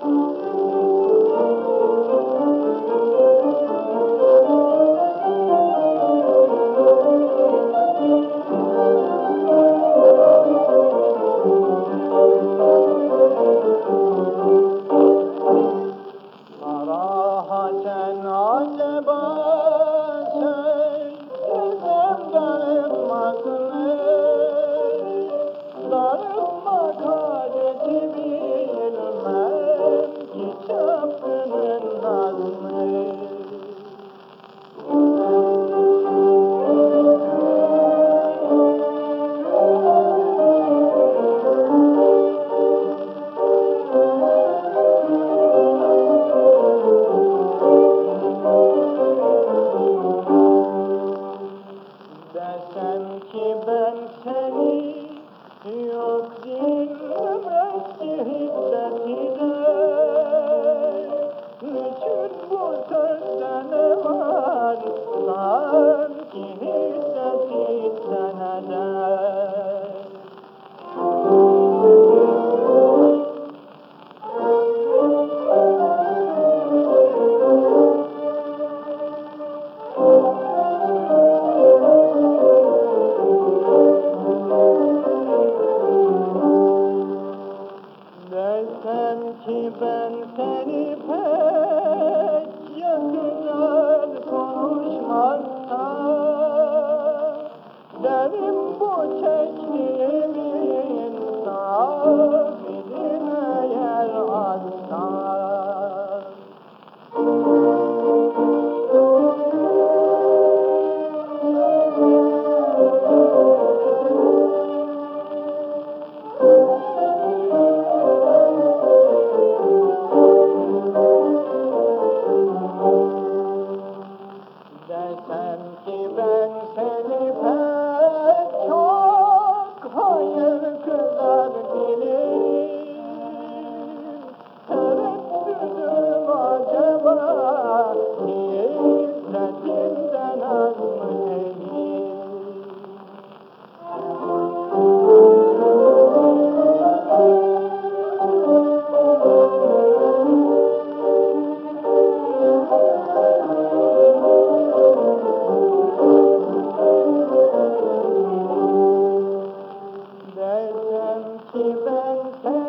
Oh. Desem ki ben seni yok dinlemek Bilsem ki ben seni pek yakından Shiva given, given.